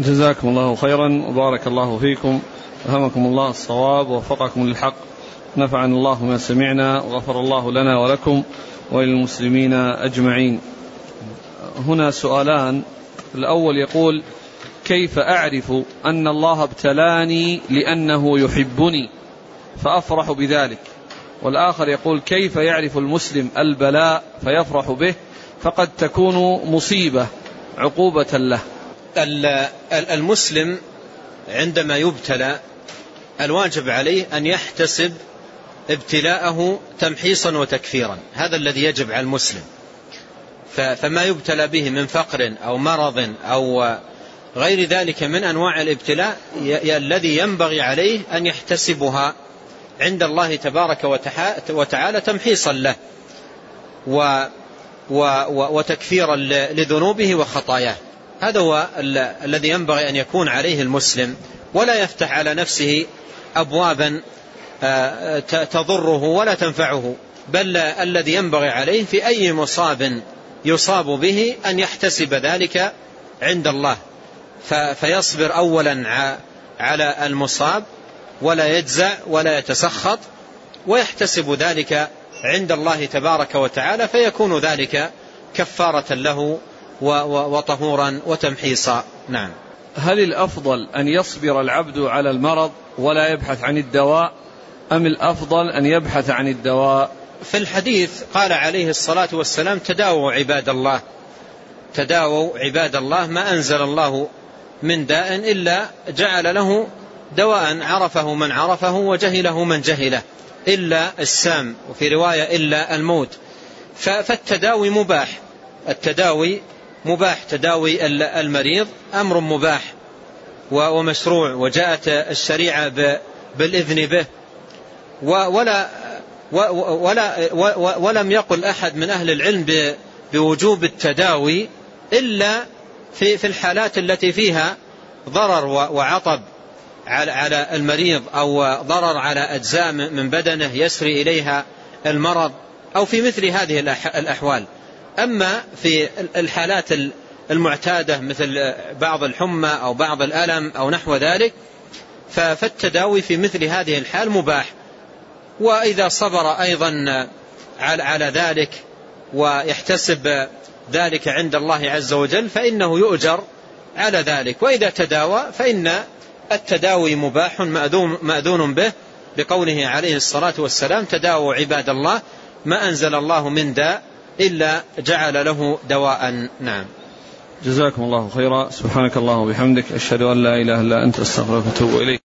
جزاكم الله خيرا وبارك الله فيكم. ألهمكم الله الصواب ووفقكم للحق. نفعنا الله ما سمعنا وغفر الله لنا ولكم وللمسلمين أجمعين. هنا سؤالان. الأول يقول كيف أعرف أن الله ابتلاني لأنه يحبني؟ فأفرح بذلك. والآخر يقول كيف يعرف المسلم البلاء فيفرح به؟ فقد تكون مصيبة عقوبة له. المسلم عندما يبتلى الواجب عليه أن يحتسب ابتلاءه تمحيصا وتكفيرا. هذا الذي يجب على المسلم. فما يبتلى به من فقر أو مرض أو غير ذلك من أنواع الابتلاء الذي ينبغي عليه أن يحتسبها عند الله تبارك وتعالى تمحيصا له وتكفيرا لذنوبه وخطاياه. هذا هو الذي ينبغي أن يكون عليه المسلم ولا يفتح على نفسه أبوابا آه، تضره ولا تنفعه بل الذي ينبغي عليه في أي مصاب يصاب به أن يحتسب ذلك عند الله. فيصبر أولا على المصاب ولا يجزع ولا يتسخط ويحتسب ذلك عند الله تبارك وتعالى فيكون ذلك كفارة له وطهورا وتمحيصا. نعم. هل الأفضل أن يصبر العبد على المرض ولا يبحث عن الدواء؟ أم الأفضل أن يبحث عن الدواء؟ في الحديث قال عليه الصلاة والسلام تداووا عباد الله. تداووا عباد الله ما أنزل الله من داء إلا جعل له دواء عرفه من عرفه وجهله من جهله إلا السام وفي رواية إلا الموت. فالتداوي مباح. التداوي مباح تداوي المريض أمر مباح ومشروع وجاءت الشريعة بالإذن به. ولا ولا ولم يقل أحد من أهل العلم بوجوب التداوي إلا في في الحالات التي فيها ضرر وعطب على المريض أو ضرر على أجزاء من بدنه يسري إليها المرض أو في مثل هذه الأحوال. أما في الحالات المعتادة مثل بعض الحمى أو بعض الألم أو نحو ذلك فالتداوي في مثل هذه الحال مباح. وإذا صبر أيضا على ذلك ويحتسب ذلك عند الله عز وجل فإنه يؤجر على ذلك. وإذا تداوى فإن التداوي مباح مأذون به بقوله عليه الصلاة والسلام تداووا عباد الله ما أنزل الله من داء إلا جعل له دواء. نعم. جزاكم الله خيرا. سبحانك اللهم وبحمدك أشهد أن لا إله إلا أنت أستغفرك وأتوب إليك.